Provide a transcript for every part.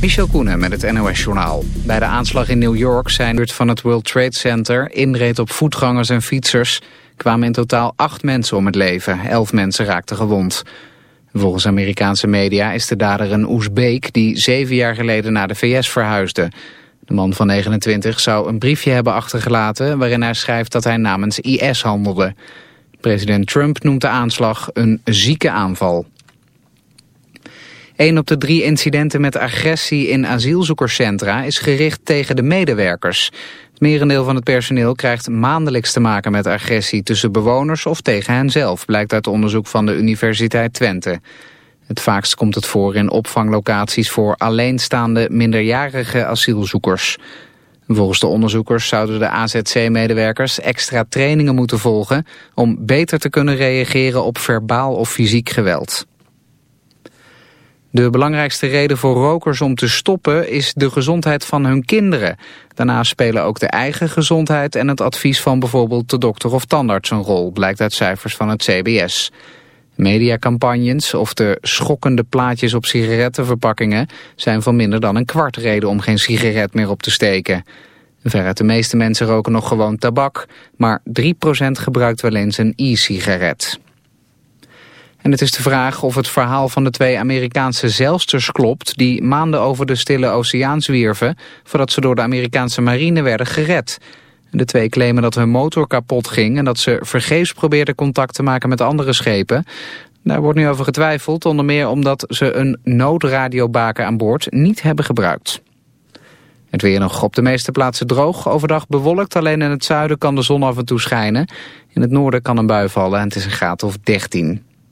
Michel Koenen met het NOS-journaal. Bij de aanslag in New York zijn het van het World Trade Center... inreed op voetgangers en fietsers... kwamen in totaal acht mensen om het leven. Elf mensen raakten gewond. Volgens Amerikaanse media is de dader een Oezbeek... die zeven jaar geleden naar de VS verhuisde. De man van 29 zou een briefje hebben achtergelaten... waarin hij schrijft dat hij namens IS handelde. President Trump noemt de aanslag een zieke aanval. Een op de drie incidenten met agressie in asielzoekerscentra is gericht tegen de medewerkers. Het merendeel van het personeel krijgt maandelijks te maken met agressie tussen bewoners of tegen hen zelf, blijkt uit onderzoek van de Universiteit Twente. Het vaakst komt het voor in opvanglocaties voor alleenstaande minderjarige asielzoekers. Volgens de onderzoekers zouden de AZC-medewerkers extra trainingen moeten volgen om beter te kunnen reageren op verbaal of fysiek geweld. De belangrijkste reden voor rokers om te stoppen is de gezondheid van hun kinderen. Daarnaast spelen ook de eigen gezondheid en het advies van bijvoorbeeld de dokter of tandarts een rol, blijkt uit cijfers van het CBS. Mediacampagnes of de schokkende plaatjes op sigarettenverpakkingen zijn van minder dan een kwart reden om geen sigaret meer op te steken. Veruit de meeste mensen roken nog gewoon tabak, maar 3% gebruikt wel eens een e-sigaret. En het is de vraag of het verhaal van de twee Amerikaanse zeilsters klopt... die maanden over de Stille Oceaan zwierven... voordat ze door de Amerikaanse marine werden gered. De twee claimen dat hun motor kapot ging... en dat ze vergeefs probeerden contact te maken met andere schepen. Daar wordt nu over getwijfeld, onder meer omdat ze een noodradiobaken aan boord niet hebben gebruikt. Het weer nog op de meeste plaatsen droog. Overdag bewolkt, alleen in het zuiden kan de zon af en toe schijnen. In het noorden kan een bui vallen en het is een graad of 13.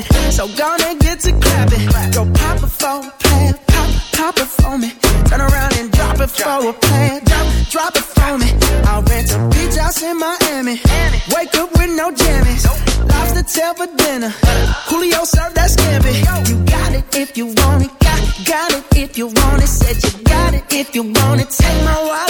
it. So gonna get to clapping. Go pop it for a plan, pop, pop it for me. Turn around and drop it drop for it. a plan, drop, drop it for me. I'll rent a beach house in Miami. Wake up with no jammies. Lobster tail for dinner. Julio served that scampi. You got it if you want it. Got, got it if you want it. Said you got it if you want it. Take my wallet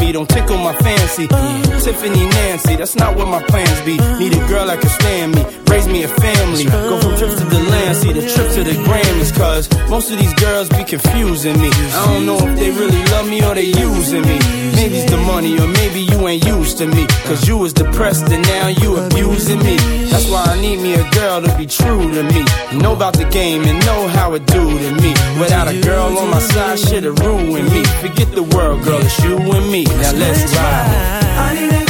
me, don't tickle my fancy. Tiffany Nancy, that's not what my plans be. Need a girl that can stand me, raise me a family. Go from trips to the land, see the trip to the Grammys. Cause most of these girls be confusing me. I don't know if they really love me or they using me. Maybe it's the money or maybe you ain't used to me. Cause you was depressed and now you abusing me. That's why I need me a girl to be true to me. Know about the game and know how it do to me. Without a girl on my side, shit'll ruin me. Forget the world, girl, it's you and me. Now let's ride.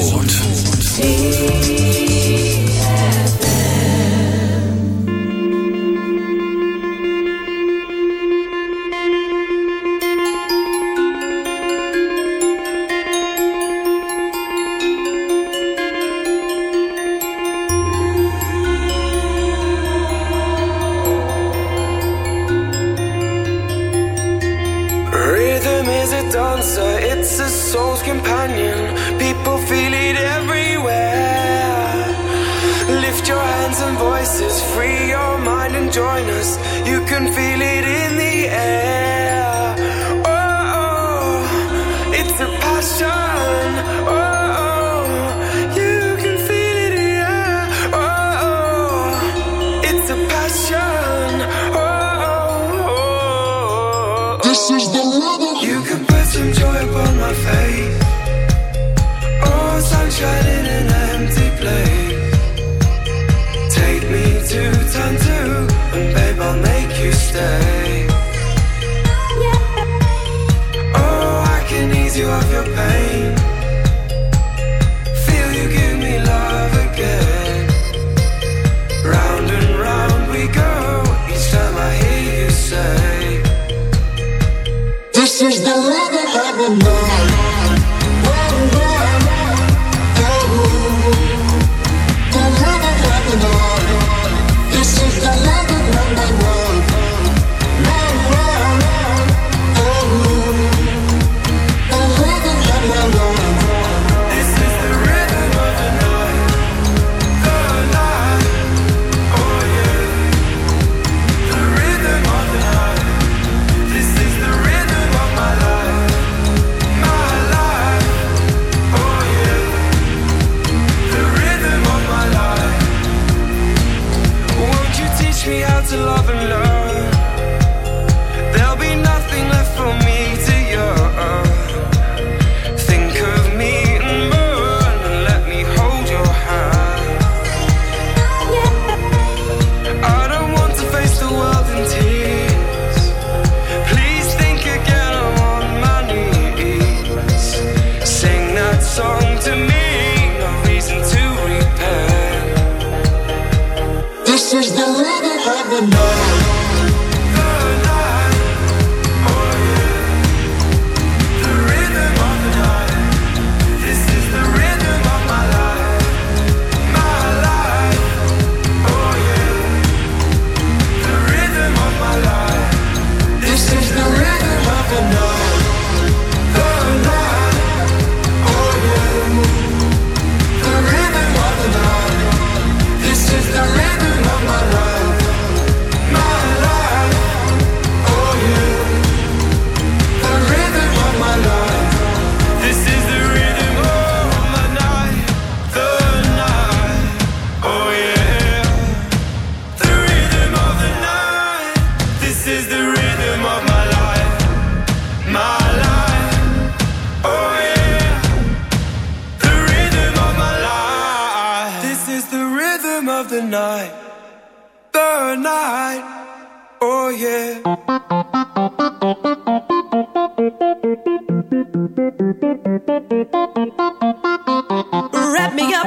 Sonnenfurt.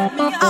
Wrap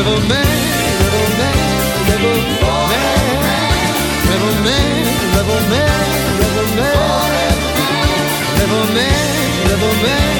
Level man, level man, level man, level man, level man, level man, level man, level man.